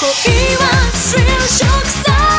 恋はスリルショクさ